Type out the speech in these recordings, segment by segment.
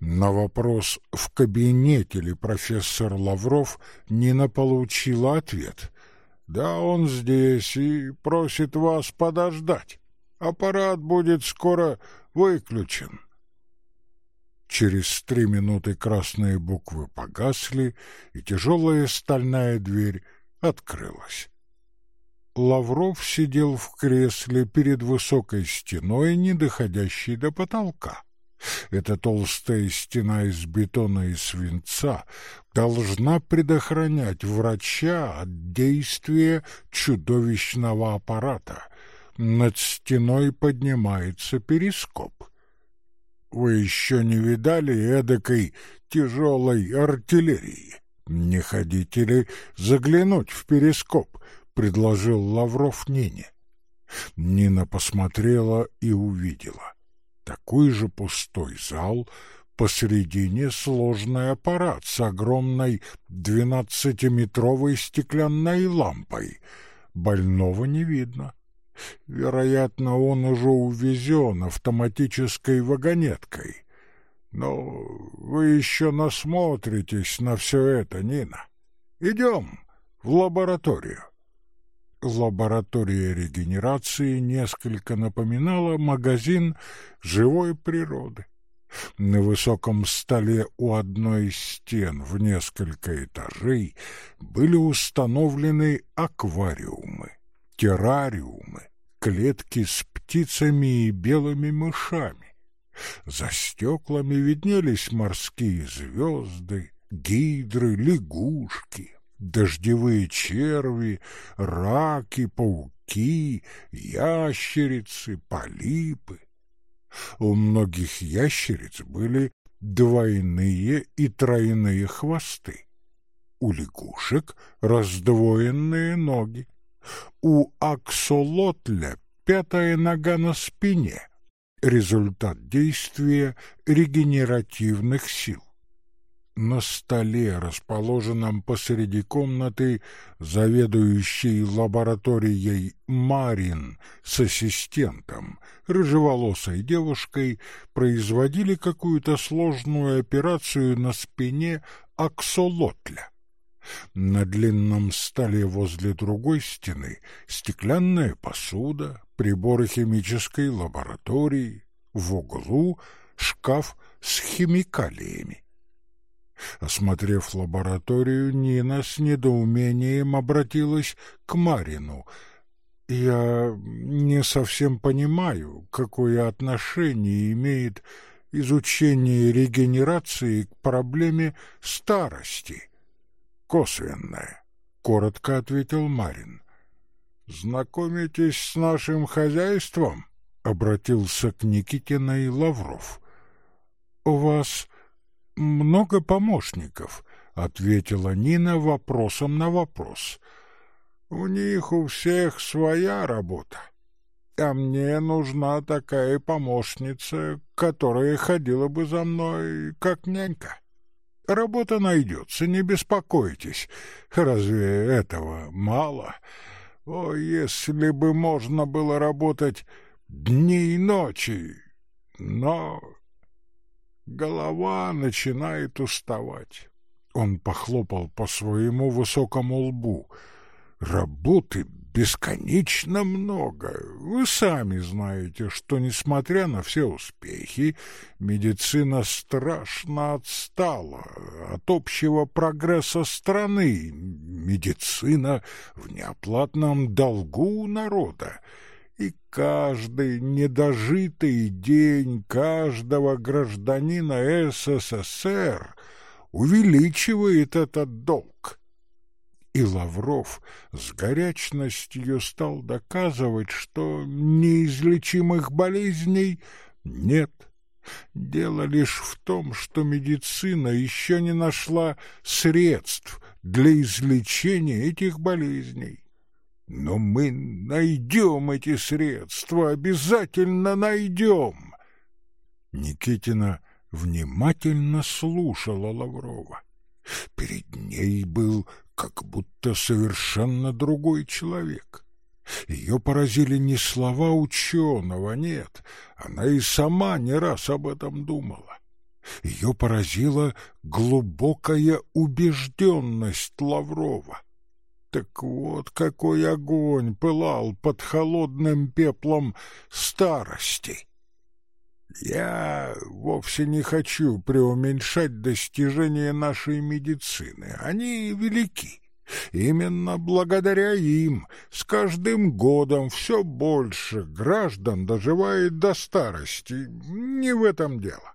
На вопрос, в кабинете ли профессор Лавров, Нина получила ответ. «Да, он здесь и просит вас подождать. Аппарат будет скоро выключен». Через три минуты красные буквы погасли, и тяжелая стальная дверь открылась. Лавров сидел в кресле перед высокой стеной, не доходящей до потолка. Эта толстая стена из бетона и свинца должна предохранять врача от действия чудовищного аппарата. Над стеной поднимается перископ. Вы еще не видали эдакой тяжелой артиллерии? Не хотите ли заглянуть в перископ? предложил Лавров Нине. Нина посмотрела и увидела. Такой же пустой зал, посредине сложный аппарат с огромной двенадцатиметровой стеклянной лампой. Больного не видно. Вероятно, он уже увезен автоматической вагонеткой. Но вы еще насмотритесь на все это, Нина. Идем в лабораторию. Лаборатория регенерации несколько напоминала магазин живой природы. На высоком столе у одной из стен в несколько этажей были установлены аквариумы, террариумы, клетки с птицами и белыми мышами. За стеклами виднелись морские звезды, гидры, лягушки, дождевые черви, раки, пауки, ящерицы, полипы. У многих ящериц были двойные и тройные хвосты. У лягушек раздвоенные ноги. У аксолотля пятая нога на спине. Результат действия регенеративных сил. На столе, расположенном посреди комнаты, заведующий лабораторией Марин с ассистентом, рыжеволосой девушкой, производили какую-то сложную операцию на спине аксолотля. На длинном столе возле другой стены стеклянная посуда, приборы химической лаборатории, в углу шкаф с химикалиями. Осмотрев лабораторию, Нина с недоумением обратилась к Марину. «Я не совсем понимаю, какое отношение имеет изучение регенерации к проблеме старости». «Косвенное», — коротко ответил Марин. «Знакомитесь с нашим хозяйством?» — обратился к Никитиной Лавров. «У вас много помощников, ответила Нина вопросом на вопрос. У них у всех своя работа. А мне нужна такая помощница, которая ходила бы за мной как нянька. Работа найдется, не беспокойтесь. Разве этого мало? О, если бы можно было работать дни и ночи! Но Голова начинает уставать. Он похлопал по своему высокому лбу. Работы бесконечно много. Вы сами знаете, что, несмотря на все успехи, медицина страшно отстала от общего прогресса страны. Медицина в неоплатном долгу у народа и каждый недожитый день каждого гражданина СССР увеличивает этот долг. И Лавров с горячностью стал доказывать, что неизлечимых болезней нет. Дело лишь в том, что медицина еще не нашла средств для излечения этих болезней. Но мы найдем эти средства, обязательно найдем. Никитина внимательно слушала Лаврова. Перед ней был как будто совершенно другой человек. Ее поразили не слова ученого, нет, она и сама не раз об этом думала. Ее поразила глубокая убежденность Лаврова. Так вот какой огонь пылал под холодным пеплом старости. Я вовсе не хочу преуменьшать достижения нашей медицины. Они велики. Именно благодаря им с каждым годом все больше граждан доживает до старости. Не в этом дело.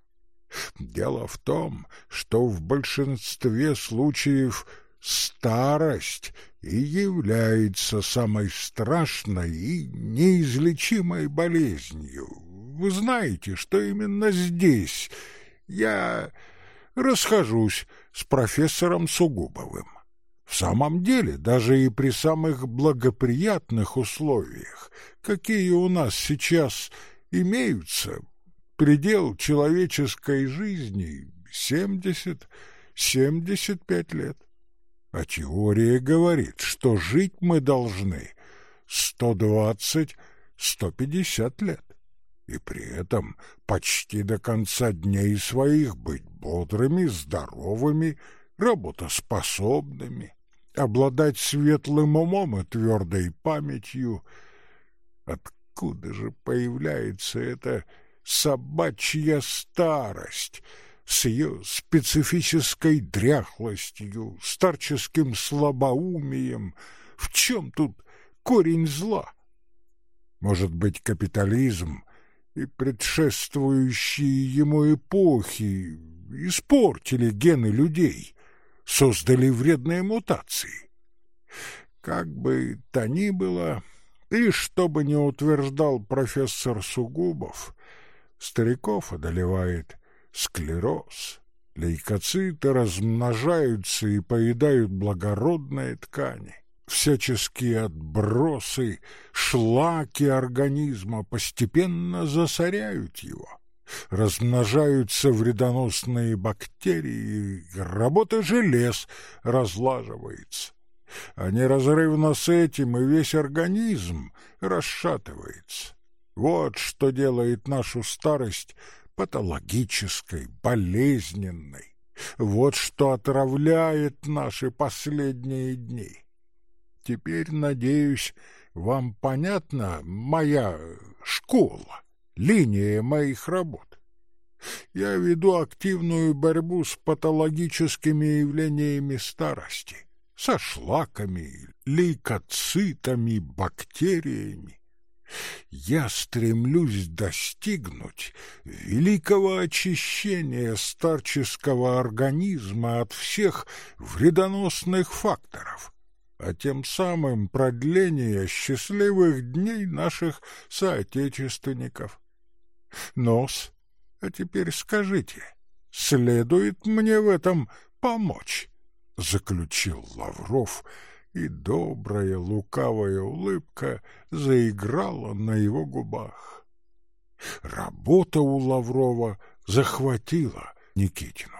Дело в том, что в большинстве случаев старость и является самой страшной и неизлечимой болезнью. Вы знаете, что именно здесь я расхожусь с профессором Сугубовым. В самом деле, даже и при самых благоприятных условиях, какие у нас сейчас имеются, предел человеческой жизни семьдесят, семьдесят пять лет. А теория говорит, что жить мы должны сто двадцать, сто пятьдесят лет. И при этом почти до конца дней своих быть бодрыми, здоровыми, работоспособными, обладать светлым умом и твердой памятью. Откуда же появляется эта собачья старость с ее специфической дряхлостью, старческим слабоумием. В чем тут корень зла? Может быть, капитализм и предшествующие ему эпохи испортили гены людей, создали вредные мутации? Как бы то ни было, и что бы ни утверждал профессор Сугубов, Стариков одолевает склероз. Лейкоциты размножаются и поедают благородные ткани. Всяческие отбросы, шлаки организма постепенно засоряют его. Размножаются вредоносные бактерии, работа желез разлаживается. А неразрывно с этим и весь организм расшатывается. Вот что делает нашу старость патологической, болезненной. Вот что отравляет наши последние дни. Теперь, надеюсь, вам понятна моя школа, линия моих работ. Я веду активную борьбу с патологическими явлениями старости, со шлаками, лейкоцитами, бактериями я стремлюсь достигнуть великого очищения старческого организма от всех вредоносных факторов, а тем самым продления счастливых дней наших соотечественников. Нос, а теперь скажите, следует мне в этом помочь? — заключил Лавров, — и добрая лукавая улыбка заиграла на его губах. Работа у Лаврова захватила Никитину.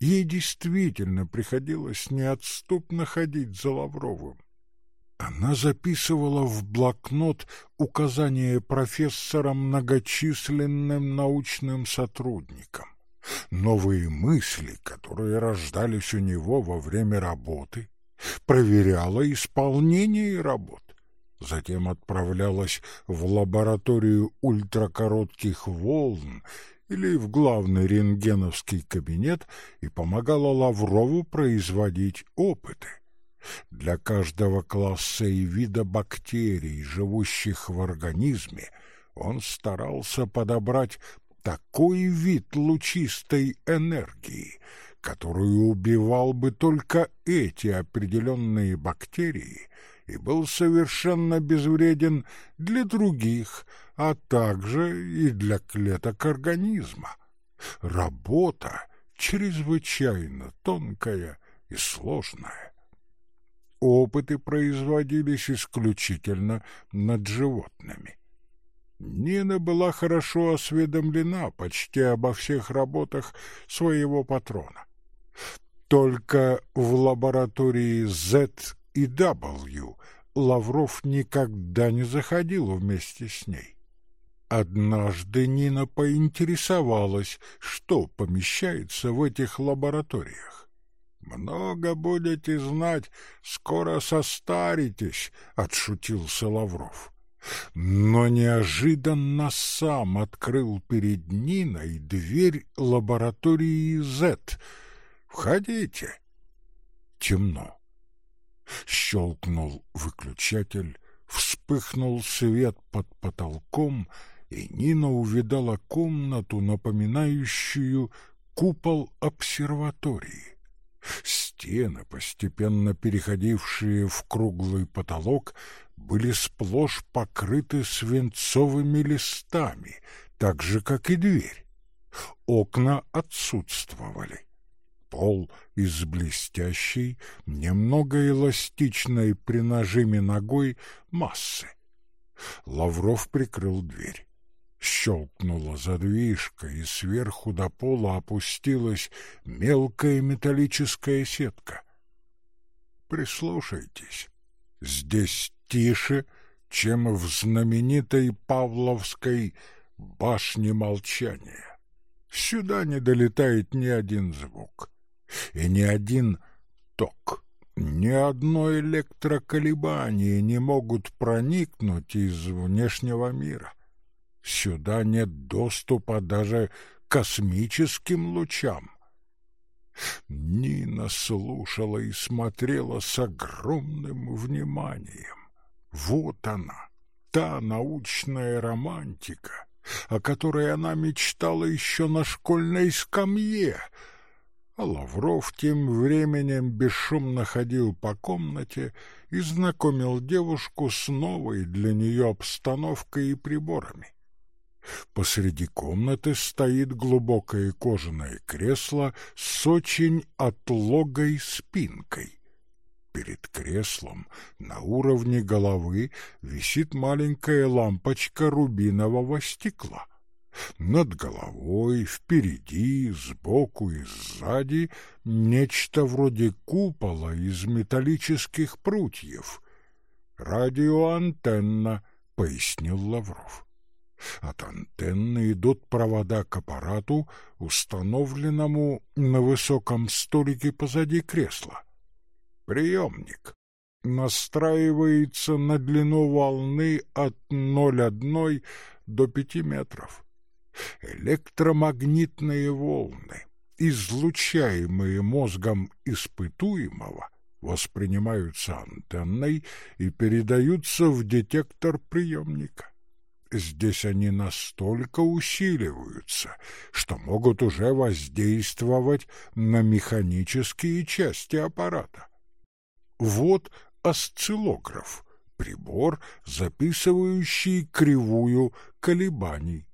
Ей действительно приходилось неотступно ходить за Лавровым. Она записывала в блокнот указания профессора многочисленным научным сотрудникам. Новые мысли, которые рождались у него во время работы, проверяла исполнение работ. Затем отправлялась в лабораторию ультракоротких волн или в главный рентгеновский кабинет и помогала Лаврову производить опыты. Для каждого класса и вида бактерий, живущих в организме, он старался подобрать такой вид лучистой энергии, которую убивал бы только эти определенные бактерии и был совершенно безвреден для других, а также и для клеток организма. Работа чрезвычайно тонкая и сложная. Опыты производились исключительно над животными. Нина была хорошо осведомлена почти обо всех работах своего патрона. Только в лаборатории Z и W Лавров никогда не заходил вместе с ней. Однажды Нина поинтересовалась, что помещается в этих лабораториях. «Много будете знать, скоро состаритесь», — отшутился Лавров. Но неожиданно сам открыл перед Ниной дверь лаборатории Z. «Входите». Темно. Щелкнул выключатель, вспыхнул свет под потолком — и Нина увидала комнату, напоминающую купол обсерватории. Стены, постепенно переходившие в круглый потолок, были сплошь покрыты свинцовыми листами, так же, как и дверь. Окна отсутствовали. Пол из блестящей, немного эластичной при нажиме ногой массы. Лавров прикрыл дверь. Щелкнула задвижка, и сверху до пола опустилась мелкая металлическая сетка. Прислушайтесь, здесь тише, чем в знаменитой Павловской башне молчания. Сюда не долетает ни один звук и ни один ток. Ни одно электроколебание не могут проникнуть из внешнего мира. Сюда нет доступа даже космическим лучам. Нина слушала и смотрела с огромным вниманием. Вот она, та научная романтика, о которой она мечтала еще на школьной скамье. А Лавров тем временем бесшумно ходил по комнате и знакомил девушку с новой для нее обстановкой и приборами. Посреди комнаты стоит глубокое кожаное кресло с очень отлогой спинкой. Перед креслом на уровне головы висит маленькая лампочка рубинового стекла. Над головой, впереди, сбоку и сзади нечто вроде купола из металлических прутьев. «Радиоантенна», — пояснил Лавров. От антенны идут провода к аппарату, установленному на высоком столике позади кресла. Приемник настраивается на длину волны от 0,1 до 5 метров. Электромагнитные волны, излучаемые мозгом испытуемого, воспринимаются антенной и передаются в детектор приемника. Здесь они настолько усиливаются, что могут уже воздействовать на механические части аппарата. Вот осциллограф, прибор, записывающий кривую колебаний.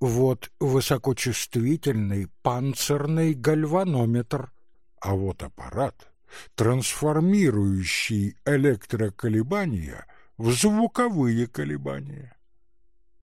Вот высокочувствительный панцирный гальванометр, а вот аппарат, трансформирующий электроколебания в звуковые колебания.